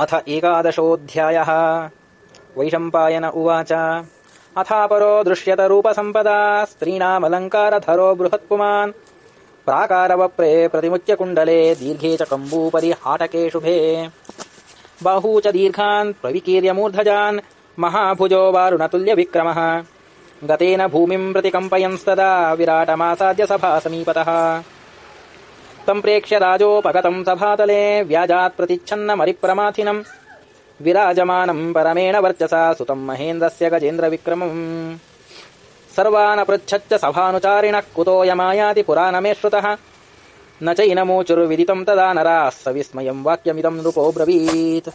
अथ एकादशोऽध्यायः। वैशम्पायन उवाच। अथापरो दृश्यत रूपसम्पदा स्त्रीणामलङ्कारधरो बृहत्पुमान्। प्राकारवप्रे प्रतिमुच्य कुण्डले दीर्घे च कम्बूपरि हाटके शुभे। बाहू च दीर्घान् प्रविकीर्य मूर्धजान् महाभुजो वारुणतुल्यविक्रमः। गतेन भूमिम् प्रति कम्पयंस्तदा विराटमासाद्य सभा समीपतः तम् प्रेक्ष्य राजोपगतम् सभातले व्याजात् प्रतिच्छन्नमरिप्रमाथिनम् विराजमानम् परमेण वर्चसा सुतम् महेन्द्रस्य गजेन्द्रविक्रमम्। सर्वानपृच्छच्च सभानुचारिणः कुतोऽयमायाति पुराणमे श्रुतः न चैनमोचुर्विदितम् तदा नराः स विस्मयम् वाक्यमिदम् नृपोऽब्रवीत्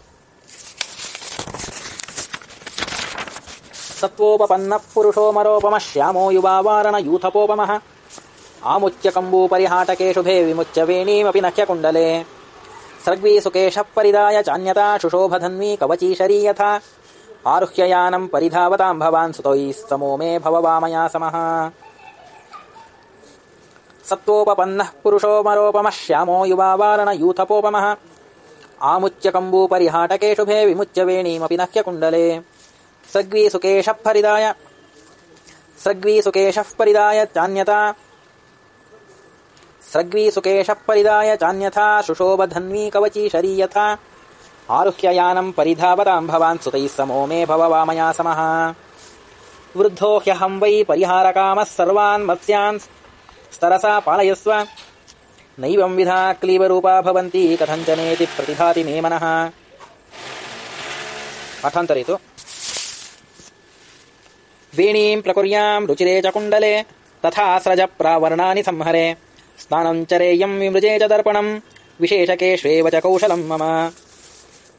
सत्त्वोपपन्नः पुरुषो मरोपमः श्यामो युवा वारणयूथपोपमः आमुच्य कम्बूपरिहाटके शुभे विमुच्य वेणीमपि नह्यकुण्डले सर्ग्वी सुकेशः परिदाय चान्यता शुशोभधन्वी कवची शरीयथा। आरुह्ययानम् परिधावताम् भवान् सुतैः समो मे भववामया समः। सत्त्वोपपन्नः पुरुषो मरोपमः श्यामो युवा वारणयूथपोपमः आमुच्य कम्बूपरिहाटके शुभे विमुच्य वेणीमपि नह्यकुण्डले सग्वी सुकेशः परिदाय सृग्वी सुकेशः परिदाय चान्यता सृग्वी सुकेशः परिदाय चान्यथा शुशोभधन्वी कवची शरीयथा। आरुह्ययानम् परिधावताम् भवान् सुतैः समो मे भववामया समः। वृद्धो ह्यहम् वै परिहारकामः सर्वान् मत्स्यान् स्तरसा पालयस्व। नैवम् विधा क्लीबरूपा भवन्ति कथञ्चनेति प्रतिभाति मे मनः। पाठान्तरे तु वेणीम् प्रकुर्याम् रुचिरे च कुण्डले तथा स्रज प्रावर्णानि संहरे स्नानम् चरेयम् विमृजे च दर्पणम् विशेषकेष्वेव च कौशलम् मम।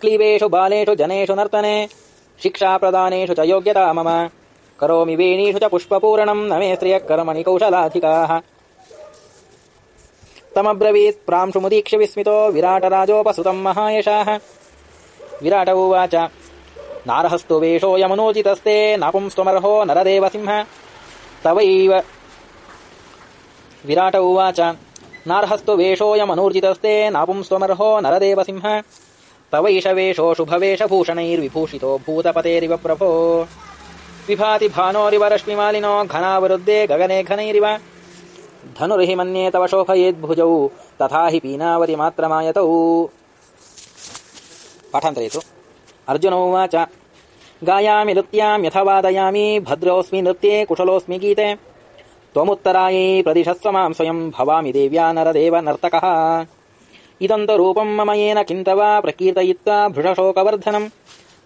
क्लीबेषु बालेषु जनेषु नर्तने शिक्षाप्रदानेषु च योग्यता मम। करोमि वेणीषु च कौशलाधिकाः। तमब्रवीत् प्रांशुमुदीक्ष्य विस्मितो विराटराजोपसुतम् महायशाः। विराट उवाच नारहस्तु वेषोऽयमनोचितस्ते नापुंस्त्वमर्हो नरदेवसिंह। तवैव विराट उवाच। नार्हस्तु वेषोऽयमनूर्जितस्ते नापुंस्त्वमर्हो नरदेवसिंह। तवैष वेषो शुभवेषभूषणैर्विभूषितो भूतपतेरिव प्रभो। विभाति भानोरिव रश्मिमालिनो घनावरुद्धे गगने घनैरिव। धनुर्हि मन्ये तव शोभयेद्भुजौ, तथा हि पीनावति मात्रमायतौ। पाठान्तरे अर्जुन उवाच। गायामि नृत्याम् यथा वादयामि भद्रोऽस्मि नृत्ये कुशलोऽस्मि गीते। त्वमुत्तरायै प्रदिशस्व माम् स्वयम् भवामि देव्या नरदेव नर्तकः। इदम् रूपम् मम येन किन्त वा प्रकीर्तयित्वा भृशशोकवर्धनम्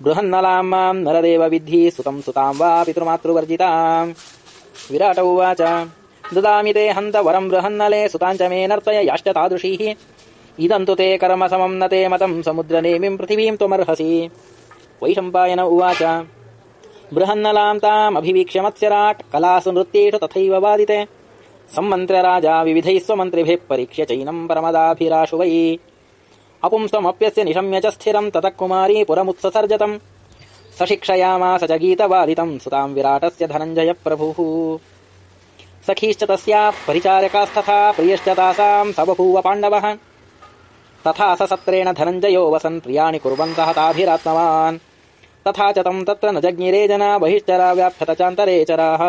बृहन्नलाम् माम् नरदेव विद्धि सुतम् सुताम् वा पितृमातृवर्जिताम् विराट उवाच, ददामि ते हन्त वरम् बृहन्नले सुताञ्च मे नर्तय याश्च तादृशीः इदम् तु ते कर्म समम् न ते मतम् समुद्रनेमिम् पृथिवीम् त्वमर्हसि। वैशम्पायन उवाच बृहन्नलाम् तामभिवीक्ष्य मत्स्यराट् कलासु नृत्येषु तथैव वादिते सम्मन्त्र्य राजा विविधैः स्वमन्त्रिभिः परीक्ष्य वै। अपुंस्त्वमप्यस्य निशम्य च स्थिरम् ततः कुमारी पुरमुत्ससर्जतम्। स शिक्षयामास च गीतवादितम् सुताम् विराटस्य धनञ्जय प्रभुः सखीश्च तस्याः परिचारकास्तथा प्रियश्च तासाम् स बभूव पाण्डवः। तथा स सत्रेण धनञ्जयो वसन् प्रियाणि कुर्वन्तः ताभिरात्मवान् तथा च तम् तत्र न जज्ञिरे जना बहिश्चरा व्याप्यत चान्तरे चराः।